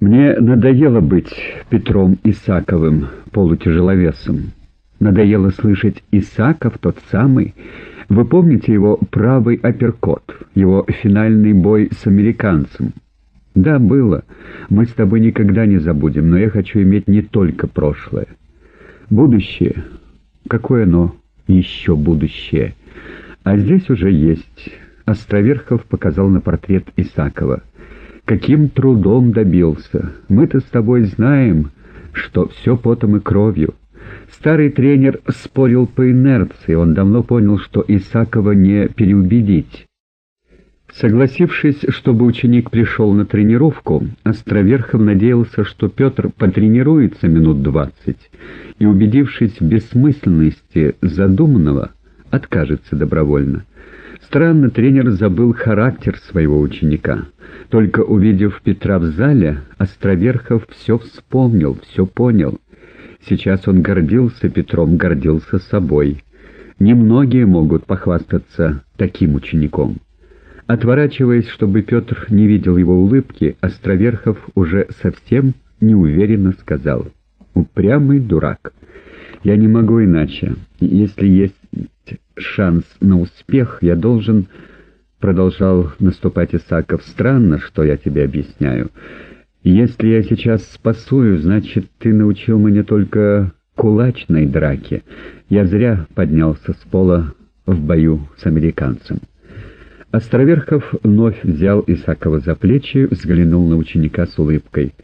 Мне надоело быть Петром Исаковым, полутяжеловесом. Надоело слышать «Исаков тот самый». Вы помните его правый апперкот, его финальный бой с американцем? Да, было. Мы с тобой никогда не забудем, но я хочу иметь не только прошлое. Будущее. Какое оно еще будущее? А здесь уже есть. Островерхов показал на портрет Исакова каким трудом добился. Мы-то с тобой знаем, что все потом и кровью. Старый тренер спорил по инерции, он давно понял, что Исакова не переубедить. Согласившись, чтобы ученик пришел на тренировку, Островерхов надеялся, что Петр потренируется минут двадцать и, убедившись в бессмысленности задуманного, откажется добровольно. Странно, тренер забыл характер своего ученика. Только увидев Петра в зале, Островерхов все вспомнил, все понял. Сейчас он гордился Петром, гордился собой. Немногие могут похвастаться таким учеником. Отворачиваясь, чтобы Петр не видел его улыбки, Островерхов уже совсем неуверенно сказал. «Упрямый дурак. Я не могу иначе. Если есть шанс на успех, я должен...» Продолжал наступать Исаков. «Странно, что я тебе объясняю. Если я сейчас спасую, значит, ты научил меня только кулачной драке. Я зря поднялся с пола в бою с американцем». Островерхов вновь взял Исакова за плечи, взглянул на ученика с улыбкой.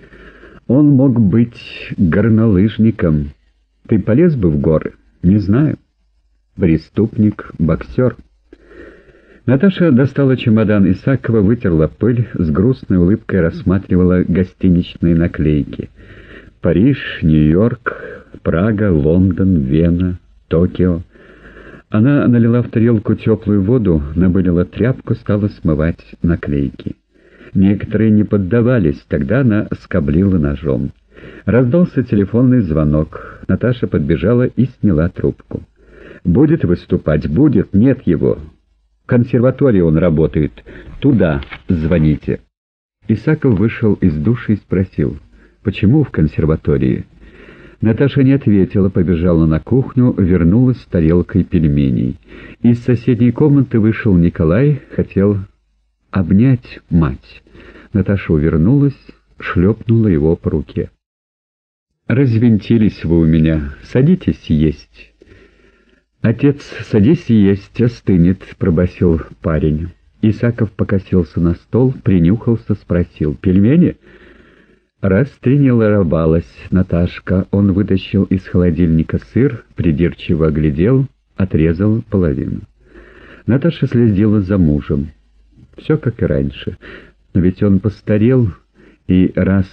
«Он мог быть горнолыжником. Ты полез бы в горы? Не знаю» преступник, боксер. Наташа достала чемодан Исакова, вытерла пыль, с грустной улыбкой рассматривала гостиничные наклейки. Париж, Нью-Йорк, Прага, Лондон, Вена, Токио. Она налила в тарелку теплую воду, набылила тряпку, стала смывать наклейки. Некоторые не поддавались, тогда она скоблила ножом. Раздался телефонный звонок. Наташа подбежала и сняла трубку. Будет выступать? Будет. Нет его. В консерватории он работает. Туда звоните. Исаков вышел из души и спросил, почему в консерватории? Наташа не ответила, побежала на кухню, вернулась с тарелкой пельменей. Из соседней комнаты вышел Николай, хотел обнять мать. Наташа увернулась, шлепнула его по руке. «Развинтились вы у меня. Садитесь есть». «Отец, садись и есть, остынет», — пробасил парень. Исаков покосился на стол, принюхался, спросил. «Пельмени?» Раз тренировалась Наташка, он вытащил из холодильника сыр, придирчиво оглядел, отрезал половину. Наташа следила за мужем. Все как и раньше. Но ведь он постарел, и раз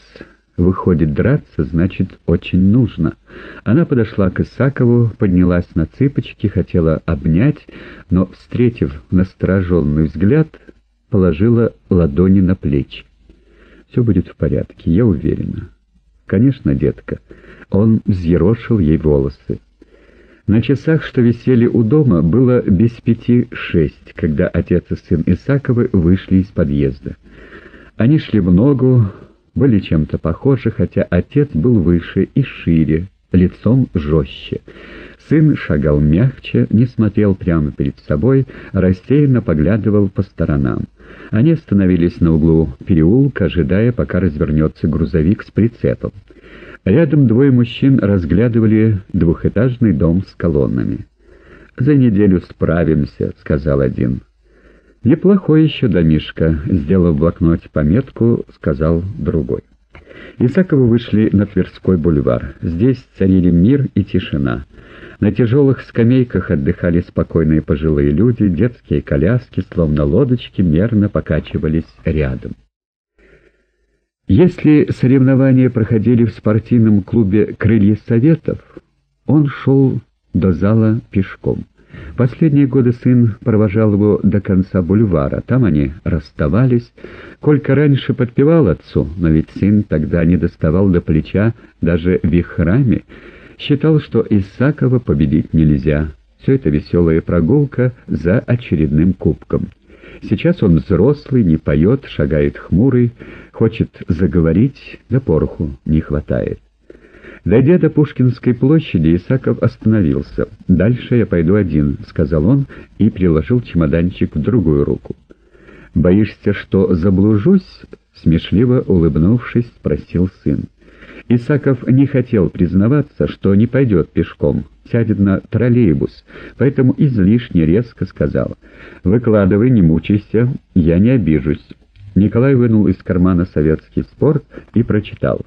Выходит, драться, значит, очень нужно. Она подошла к Исакову, поднялась на цыпочки, хотела обнять, но, встретив настороженный взгляд, положила ладони на плечи. «Все будет в порядке, я уверена». «Конечно, детка». Он взъерошил ей волосы. На часах, что висели у дома, было без пяти шесть, когда отец и сын Исаковы вышли из подъезда. Они шли в ногу, были чем-то похожи, хотя отец был выше и шире, лицом жестче. Сын шагал мягче, не смотрел прямо перед собой, рассеянно поглядывал по сторонам. Они остановились на углу переулка, ожидая, пока развернется грузовик с прицепом. Рядом двое мужчин разглядывали двухэтажный дом с колоннами. «За неделю справимся», — сказал один. «Неплохой еще домишка», — сделав в блокноте пометку, сказал другой. Исаковы вышли на Тверской бульвар. Здесь царили мир и тишина. На тяжелых скамейках отдыхали спокойные пожилые люди, детские коляски, словно лодочки, мерно покачивались рядом. Если соревнования проходили в спортивном клубе «Крылья Советов», он шел до зала пешком. Последние годы сын провожал его до конца бульвара. Там они расставались. Колька раньше подпевал отцу, но ведь сын тогда не доставал до плеча даже вихрами. Считал, что Исакова победить нельзя. Все это веселая прогулка за очередным кубком. Сейчас он взрослый, не поет, шагает хмурый, хочет заговорить, да пороху не хватает. Дойдя до Пушкинской площади, Исаков остановился. «Дальше я пойду один», — сказал он и приложил чемоданчик в другую руку. «Боишься, что заблужусь?» — смешливо улыбнувшись, спросил сын. Исаков не хотел признаваться, что не пойдет пешком, сядет на троллейбус, поэтому излишне резко сказал «Выкладывай, не мучайся, я не обижусь». Николай вынул из кармана советский спорт и прочитал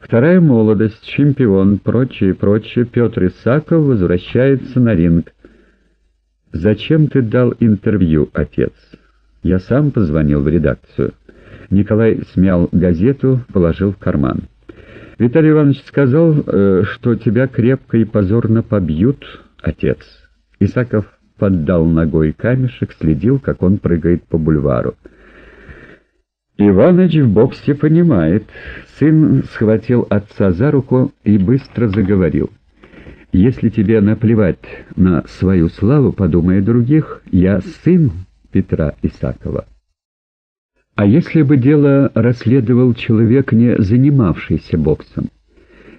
«Вторая молодость, чемпион, прочее, прочее, Петр Исаков возвращается на ринг». «Зачем ты дал интервью, отец?» «Я сам позвонил в редакцию». Николай смял газету, положил в карман. Виталий Иванович сказал, э, что тебя крепко и позорно побьют, отец. Исаков поддал ногой камешек, следил, как он прыгает по бульвару. Иваныч в боксе понимает. Сын схватил отца за руку и быстро заговорил. «Если тебе наплевать на свою славу, подумай о других, я сын Петра Исакова». А если бы дело расследовал человек, не занимавшийся боксом?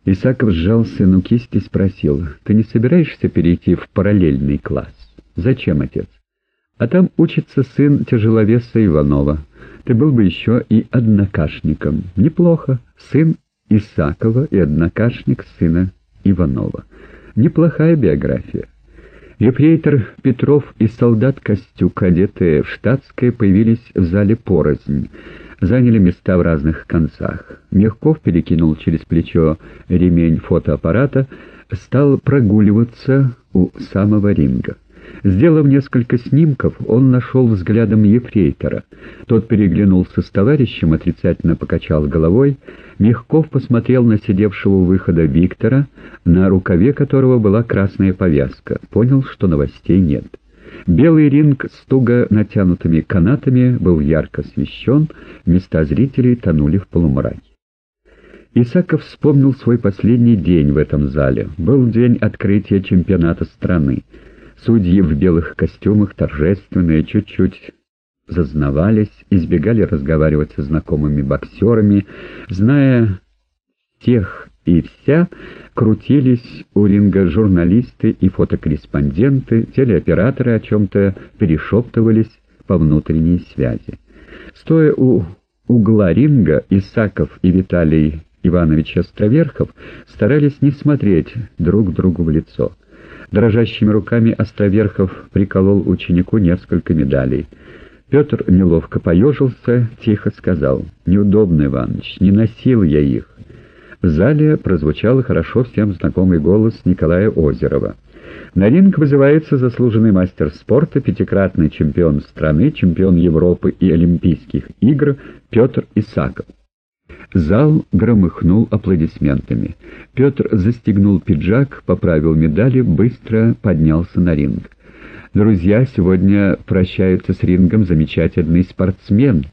Исаков сжал сыну кисть и спросил, «Ты не собираешься перейти в параллельный класс?» «Зачем, отец?» «А там учится сын тяжеловеса Иванова. Ты был бы еще и однокашником. Неплохо. Сын Исакова и однокашник сына Иванова. Неплохая биография». Ефрейтор Петров и солдат Костюк, одетые в штатское, появились в зале порознь, заняли места в разных концах. Мягков перекинул через плечо ремень фотоаппарата, стал прогуливаться у самого ринга. Сделав несколько снимков, он нашел взглядом ефрейтора. Тот переглянулся с товарищем, отрицательно покачал головой. Мягков посмотрел на сидевшего у выхода Виктора, на рукаве которого была красная повязка. Понял, что новостей нет. Белый ринг с туго натянутыми канатами был ярко освещен, места зрителей тонули в полумраке. Исаков вспомнил свой последний день в этом зале. Был день открытия чемпионата страны. Судьи в белых костюмах, торжественные, чуть-чуть зазнавались, избегали разговаривать со знакомыми боксерами, зная тех и вся, крутились у ринга журналисты и фотокорреспонденты, телеоператоры о чем-то перешептывались по внутренней связи. Стоя у угла ринга, Исаков и Виталий Иванович Островерхов старались не смотреть друг другу в лицо. Дрожащими руками Островерхов приколол ученику несколько медалей. Петр неловко поежился, тихо сказал, «Неудобно, Иваныч, не носил я их». В зале прозвучал хорошо всем знакомый голос Николая Озерова. На ринг вызывается заслуженный мастер спорта, пятикратный чемпион страны, чемпион Европы и Олимпийских игр Петр Исаков. Зал громыхнул аплодисментами. Петр застегнул пиджак, поправил медали, быстро поднялся на ринг. «Друзья, сегодня прощаются с рингом замечательный спортсмен».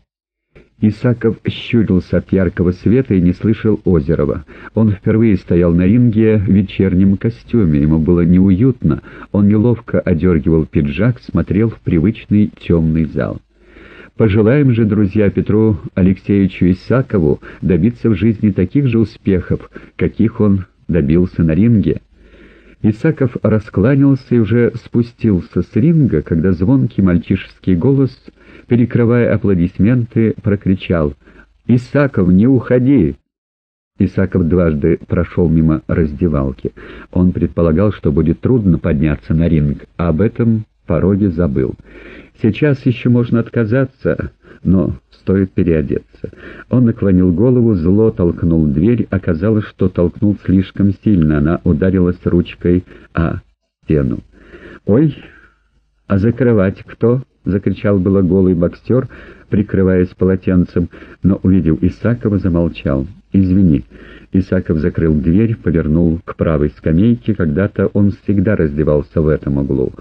Исаков щурился от яркого света и не слышал Озерова. Он впервые стоял на ринге в вечернем костюме, ему было неуютно, он неловко одергивал пиджак, смотрел в привычный темный зал. Пожелаем же, друзья, Петру Алексеевичу Исакову добиться в жизни таких же успехов, каких он добился на ринге. Исаков раскланялся и уже спустился с ринга, когда звонкий мальчишеский голос, перекрывая аплодисменты, прокричал «Исаков, не уходи!» Исаков дважды прошел мимо раздевалки. Он предполагал, что будет трудно подняться на ринг, а об этом пороге забыл. Сейчас еще можно отказаться, но стоит переодеться. Он наклонил голову, зло толкнул дверь. Оказалось, что толкнул слишком сильно. Она ударилась ручкой о стену. «Ой, а закрывать кто?» — закричал было голый боксер, прикрываясь полотенцем, но, увидев Исакова, замолчал. «Извини». Исаков закрыл дверь, повернул к правой скамейке. Когда-то он всегда раздевался в этом углу.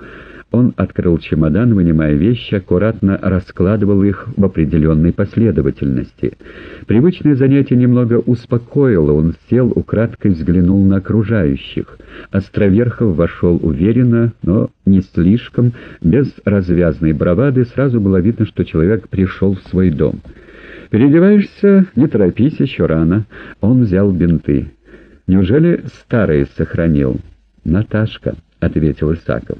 Он открыл чемодан, вынимая вещи, аккуратно раскладывал их в определенной последовательности. Привычное занятие немного успокоило, он сел, украдкой взглянул на окружающих. Островерхов вошел уверенно, но не слишком, без развязной бравады, сразу было видно, что человек пришел в свой дом. «Переодеваешься? Не торопись, еще рано». Он взял бинты. «Неужели старые сохранил?» «Наташка». — ответил Исаков.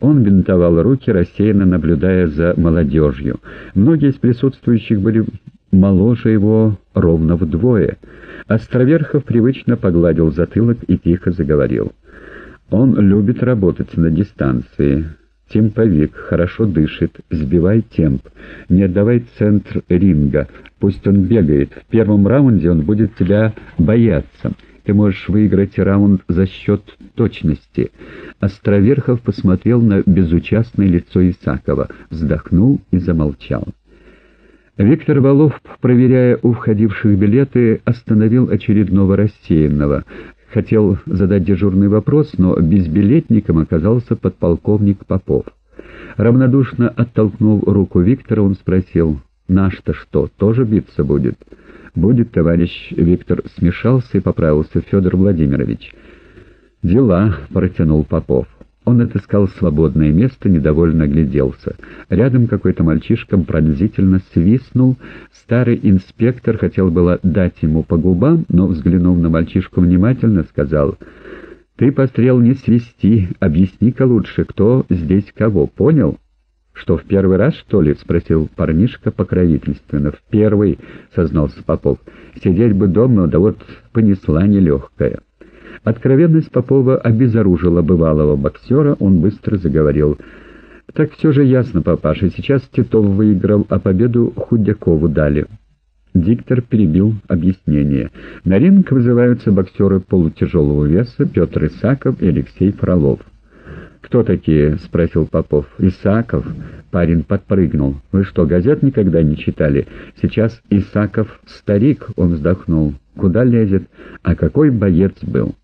Он бинтовал руки, рассеянно наблюдая за молодежью. Многие из присутствующих были моложе его ровно вдвое. Островерхов привычно погладил затылок и тихо заговорил. «Он любит работать на дистанции. Темповик, хорошо дышит, сбивай темп. Не отдавай центр ринга. Пусть он бегает. В первом раунде он будет тебя бояться. Ты можешь выиграть раунд за счет точности». Островерхов посмотрел на безучастное лицо Исакова, вздохнул и замолчал. Виктор Волов, проверяя у входивших билеты, остановил очередного рассеянного. Хотел задать дежурный вопрос, но безбилетником оказался подполковник Попов. Равнодушно оттолкнув руку Виктора, он спросил, «Наш-то что, тоже биться будет?» «Будет, товарищ Виктор смешался и поправился Федор Владимирович». «Дела», — протянул Попов. Он отыскал свободное место, недовольно гляделся. Рядом какой-то мальчишка пронзительно свистнул. Старый инспектор хотел было дать ему по губам, но, взглянув на мальчишку внимательно, сказал, «Ты, пострел, не свисти, объясни-ка лучше, кто здесь кого, понял?» «Что, в первый раз, что ли?» — спросил парнишка покровительственно. «В первый», — сознался Попов. «Сидеть бы дома, да вот понесла нелегкая». Откровенность Попова обезоружила бывалого боксера, он быстро заговорил. «Так все же ясно, папаша, сейчас Титов выиграл, а победу Худякову дали». Диктор перебил объяснение. На ринг вызываются боксеры полутяжелого веса Петр Исаков и Алексей Фролов. «Кто такие?» — спросил Попов. «Исаков». Парень подпрыгнул. «Вы что, газет никогда не читали? Сейчас Исаков старик», — он вздохнул. «Куда лезет? А какой боец был?»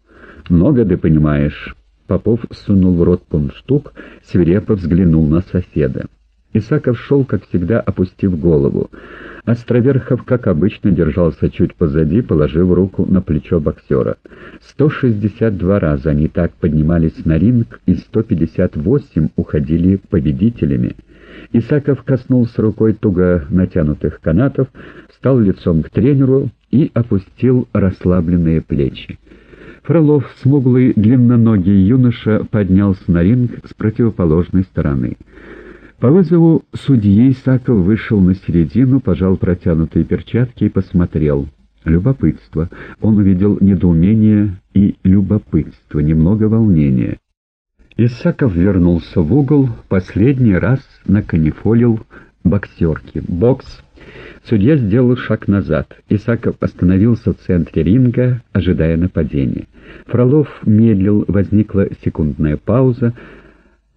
«Много ты понимаешь». Попов сунул в рот пунштук, свирепо взглянул на соседа. Исаков шел, как всегда, опустив голову. Островерхов, как обычно, держался чуть позади, положив руку на плечо боксера. 162 раза они так поднимались на ринг, и 158 уходили победителями. Исаков коснулся рукой туго натянутых канатов, встал лицом к тренеру и опустил расслабленные плечи. Фролов, смуглый, длинноногий юноша, поднялся на ринг с противоположной стороны. По вызову судьи Исаков вышел на середину, пожал протянутые перчатки и посмотрел. Любопытство. Он увидел недоумение и любопытство, немного волнения. Исаков вернулся в угол, последний раз наканифолил боксерки. Бокс Судья сделал шаг назад. Исаков остановился в центре ринга, ожидая нападения. Фролов медлил, возникла секундная пауза.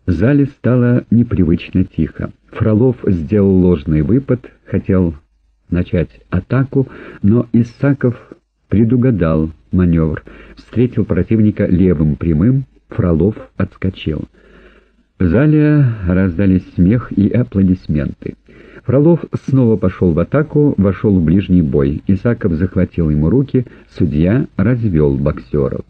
В зале стало непривычно тихо. Фролов сделал ложный выпад, хотел начать атаку, но Исаков предугадал маневр. Встретил противника левым прямым, Фролов отскочил. В зале раздались смех и аплодисменты. Фролов снова пошел в атаку, вошел в ближний бой. Исаков захватил ему руки, судья развел боксеров.